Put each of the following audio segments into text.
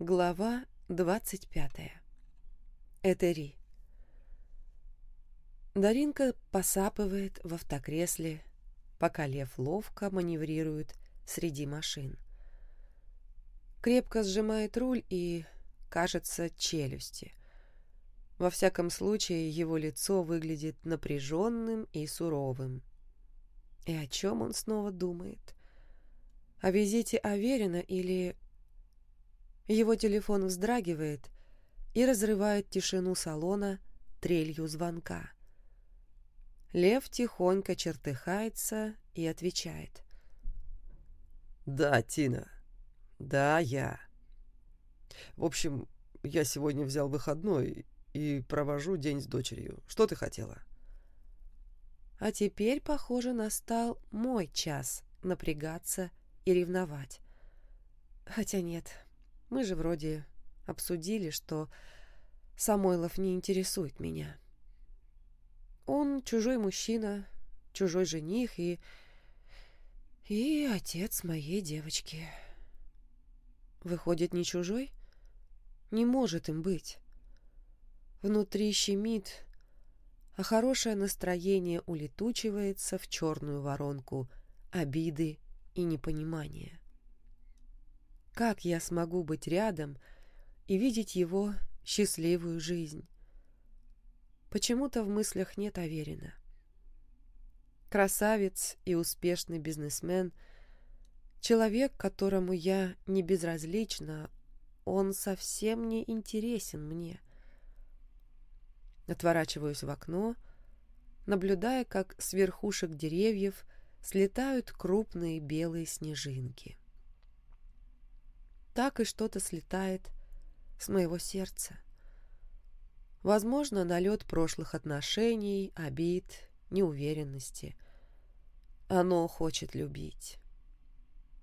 Глава двадцать пятая. Этери. Даринка посапывает в автокресле, пока Лев ловко маневрирует среди машин. Крепко сжимает руль и, кажется, челюсти. Во всяком случае, его лицо выглядит напряженным и суровым. И о чем он снова думает? О визите Аверина или его телефон вздрагивает и разрывает тишину салона трелью звонка. Лев тихонько чертыхается и отвечает. «Да, Тина. Да, я. В общем, я сегодня взял выходной и провожу день с дочерью. Что ты хотела?» А теперь, похоже, настал мой час напрягаться и ревновать. Хотя нет, мы же вроде обсудили, что Самойлов не интересует меня. Он чужой мужчина, чужой жених и... и отец моей девочки. Выходит, не чужой? Не может им быть. Внутри щемит, а хорошее настроение улетучивается в черную воронку обиды и непонимания. Как я смогу быть рядом и видеть его счастливую жизнь? Почему-то в мыслях нет Аверина. Красавец и успешный бизнесмен, человек, которому я не безразлична, он совсем не интересен мне. Отворачиваюсь в окно, наблюдая, как с верхушек деревьев слетают крупные белые снежинки так и что-то слетает с моего сердца. Возможно, налет прошлых отношений, обид, неуверенности. Оно хочет любить.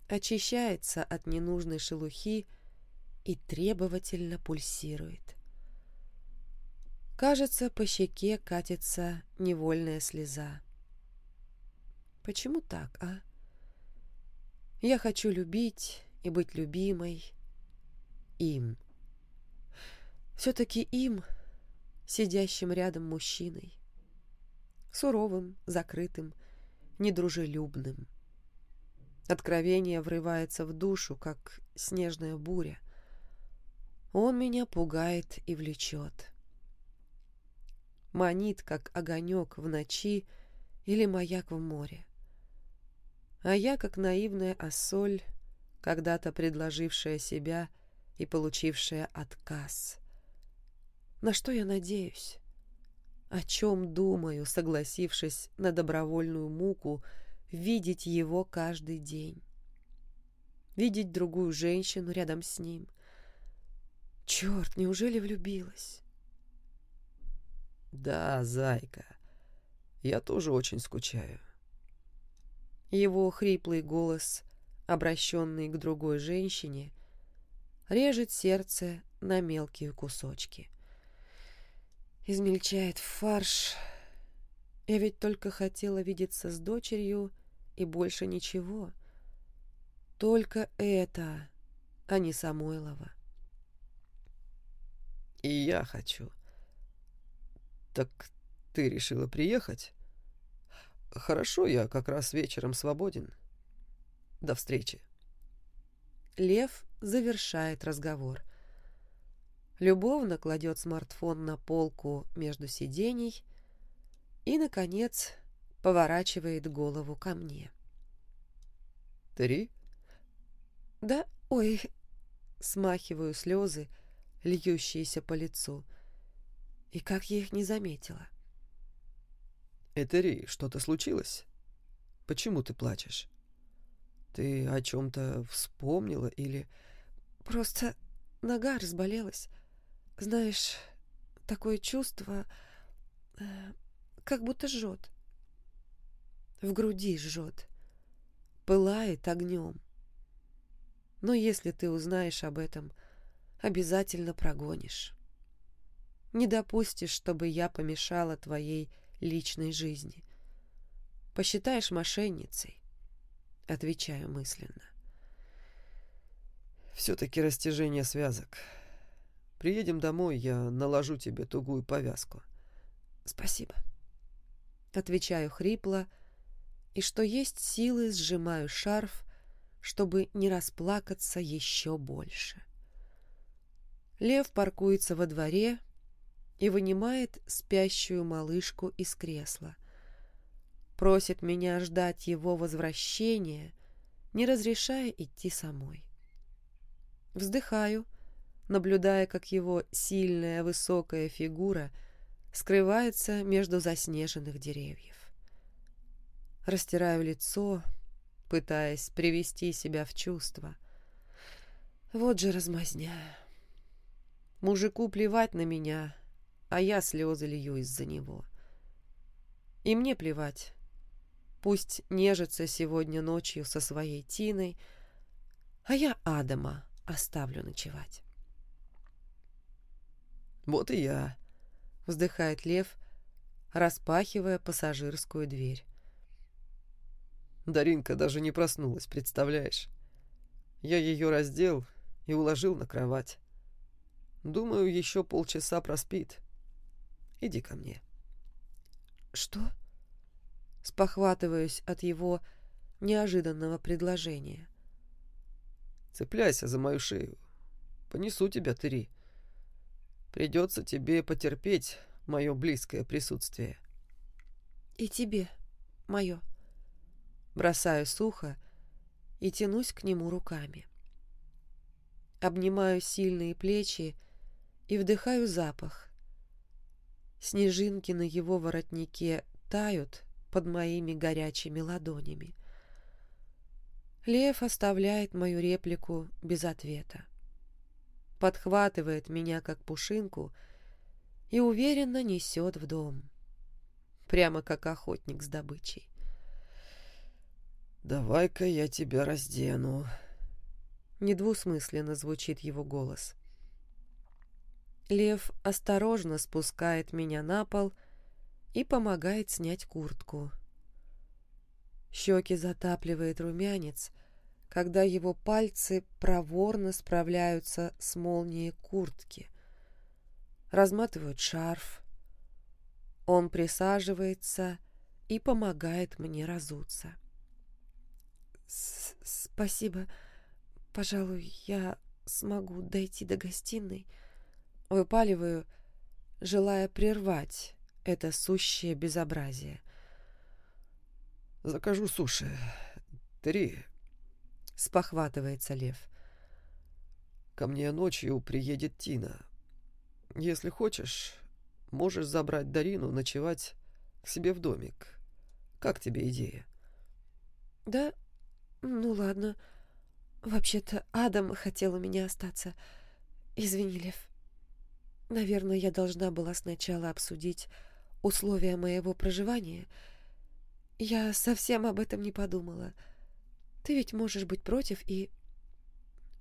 Очищается от ненужной шелухи и требовательно пульсирует. Кажется, по щеке катится невольная слеза. Почему так, а? Я хочу любить, и быть любимой им. Все-таки им, сидящим рядом мужчиной, суровым, закрытым, недружелюбным. Откровение врывается в душу, как снежная буря. Он меня пугает и влечет. Манит, как огонек в ночи или маяк в море. А я, как наивная осоль, когда-то предложившая себя и получившая отказ. На что я надеюсь? О чем думаю, согласившись на добровольную муку видеть его каждый день? Видеть другую женщину рядом с ним? Черт, неужели влюбилась? Да, зайка, я тоже очень скучаю. Его хриплый голос обращенный к другой женщине, режет сердце на мелкие кусочки. Измельчает фарш. Я ведь только хотела видеться с дочерью и больше ничего. Только это, а не Самойлова. И я хочу. Так ты решила приехать? Хорошо, я как раз вечером свободен. — до встречи. Лев завершает разговор. Любовно кладет смартфон на полку между сидений и, наконец, поворачивает голову ко мне. «Три?» «Да, ой...» Смахиваю слезы, льющиеся по лицу. И как я их не заметила. «Этери, что-то случилось? Почему ты плачешь?» Ты о чем-то вспомнила или... Просто нога разболелась. Знаешь, такое чувство, э, как будто жжет. В груди жжет. Пылает огнем. Но если ты узнаешь об этом, обязательно прогонишь. Не допустишь, чтобы я помешала твоей личной жизни. Посчитаешь мошенницей. Отвечаю мысленно. Все-таки растяжение связок. Приедем домой, я наложу тебе тугую повязку. Спасибо. Отвечаю хрипло, и что есть силы сжимаю шарф, чтобы не расплакаться еще больше. Лев паркуется во дворе и вынимает спящую малышку из кресла. Просит меня ждать его возвращения, не разрешая идти самой. Вздыхаю, наблюдая, как его сильная высокая фигура скрывается между заснеженных деревьев. Растираю лицо, пытаясь привести себя в чувство. Вот же размазня. Мужику плевать на меня, а я слезы лью из-за него. И мне плевать. Пусть нежится сегодня ночью со своей Тиной, а я Адама оставлю ночевать. «Вот и я», — вздыхает Лев, распахивая пассажирскую дверь. Даринка даже не проснулась, представляешь? Я ее раздел и уложил на кровать. Думаю, еще полчаса проспит. Иди ко мне. Что? Спохватываюсь от его неожиданного предложения. Цепляйся за мою шею. Понесу тебя, Тери. Придется тебе потерпеть мое близкое присутствие. И тебе мое. Бросаю сухо и тянусь к нему руками. Обнимаю сильные плечи и вдыхаю запах. Снежинки на его воротнике тают под моими горячими ладонями. Лев оставляет мою реплику без ответа. Подхватывает меня, как пушинку, и уверенно несет в дом. Прямо как охотник с добычей. «Давай-ка я тебя раздену», — недвусмысленно звучит его голос. Лев осторожно спускает меня на пол и помогает снять куртку. Щеки затапливает румянец, когда его пальцы проворно справляются с молнией куртки. Разматывают шарф. Он присаживается и помогает мне разуться. «Спасибо. Пожалуй, я смогу дойти до гостиной». Выпаливаю, желая прервать это сущее безобразие. Закажу суши. Три. Спохватывается Лев. Ко мне ночью приедет Тина. Если хочешь, можешь забрать Дарину ночевать к себе в домик. Как тебе идея? Да, ну ладно. Вообще-то Адам хотел у меня остаться. Извини, Лев. Наверное, я должна была сначала обсудить условия моего проживания — я совсем об этом не подумала. Ты ведь можешь быть против и...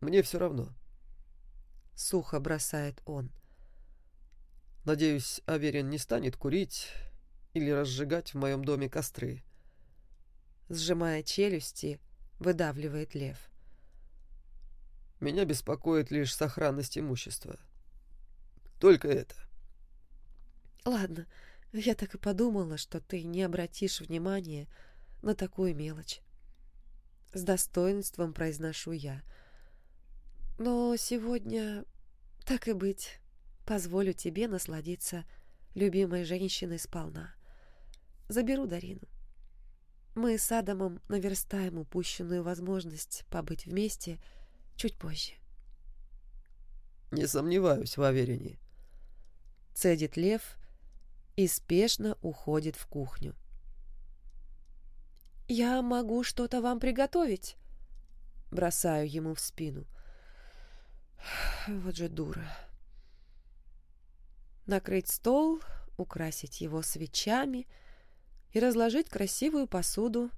Мне все равно. Сухо бросает он. Надеюсь, Аверин не станет курить или разжигать в моем доме костры. Сжимая челюсти, выдавливает лев. Меня беспокоит лишь сохранность имущества. Только это. Ладно, я так и подумала, что ты не обратишь внимания на такую мелочь. С достоинством произношу я. Но сегодня, так и быть, позволю тебе насладиться любимой женщиной сполна. Заберу Дарину. Мы с Адамом наверстаем упущенную возможность побыть вместе чуть позже. Не сомневаюсь в Аверине. Цедит Лев, и спешно уходит в кухню. «Я могу что-то вам приготовить?» Бросаю ему в спину. Вот же дура. Накрыть стол, украсить его свечами и разложить красивую посуду.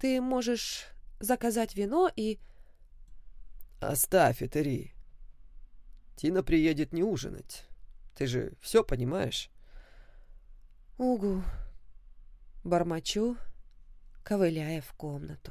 Ты можешь заказать вино и... Оставь это, Ри. Тина приедет не ужинать. Ты же все понимаешь? Угу. Бормочу, ковыляя в комнату.